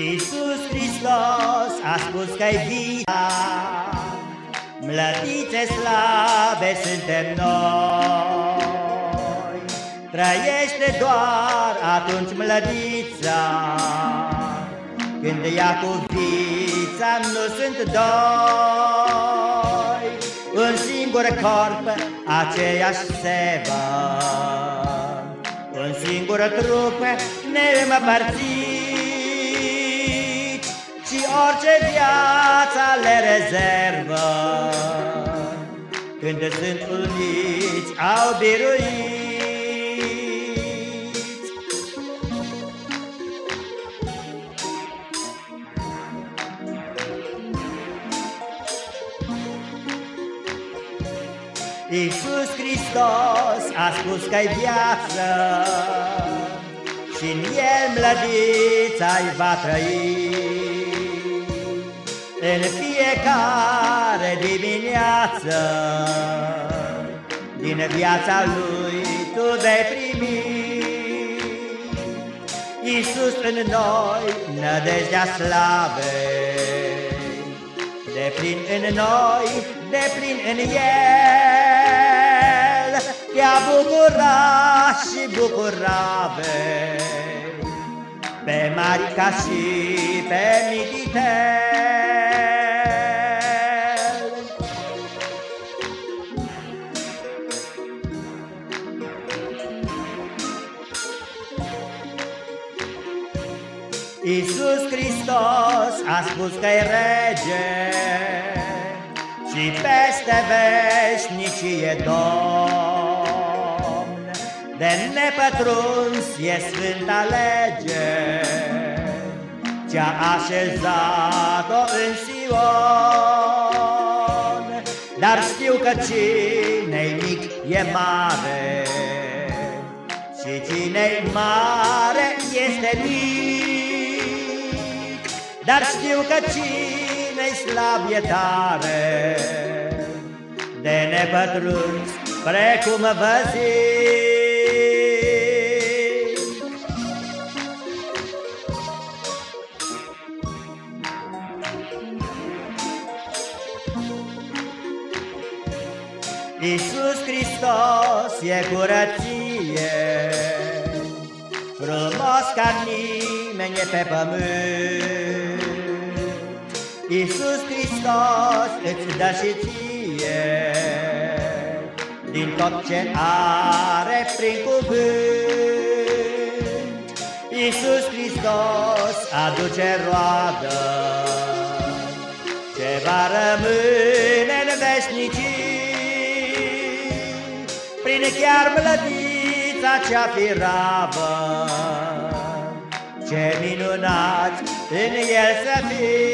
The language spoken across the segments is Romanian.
Hristos a spus că-i via. Mlădițe slabe suntem noi. Trăiește doar atunci mlădița. Când ea cu vița nu sunt doi Un singur corp, aceeași sevă Un singur trup neîmpărțit Și orice viața le rezervă Când sunt uniți au biruit Iisus Hristos a spus că-i viață și în el mlădița-i va trăi. În fiecare dimineață din viața lui tu vei primi. Iisus în noi, nădejdea slavei, de plin în noi, de plin în el, te-a bucura și bucurave, pe mari ca și pe Michitel. Iisus Hristos a spus că-i rege Și peste veșnicie domn. De nepătruns e sfânta lege Ce-a așezat-o în Sion. Dar știu că cine-i mic e mare Și cine-i mare dar știu că cine-i slab e tare. De nepătruns precum vă zic Iisus Hristos e curăție Frumos ca nimeni e pe pământ Iisus Hristos îți dă și ție. Din tot ce are prin cuvânt Iisus Hristos aduce roadă. Ce va rămâne în veșnicii Prin chiar mlădița cea firavă. Ce minunat în el să fii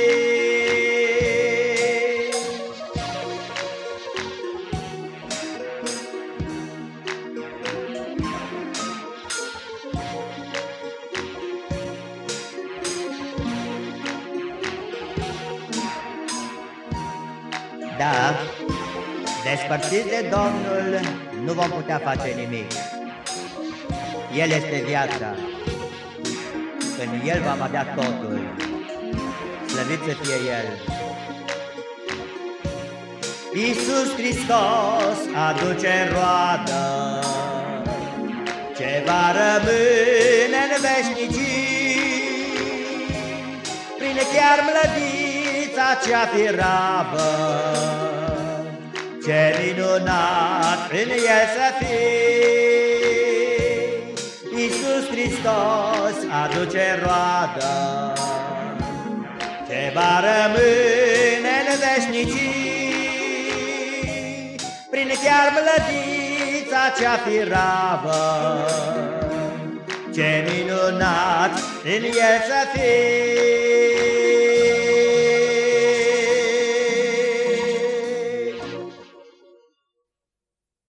Da, despărțiți de Domnul nu vom putea face nimic. El este viața. În El vom avea totul. Slăvit să fie El. Iisus Hristos aduce roadă ce va rămâne în veșnicii prin chiar mlădița cea firavă. Ce minunat în el să fii. Iisus Hristos aduce roadă. Ce va rămâne în veșnicii Prin chiar mlădița cea firavă Ce minunat în el să fii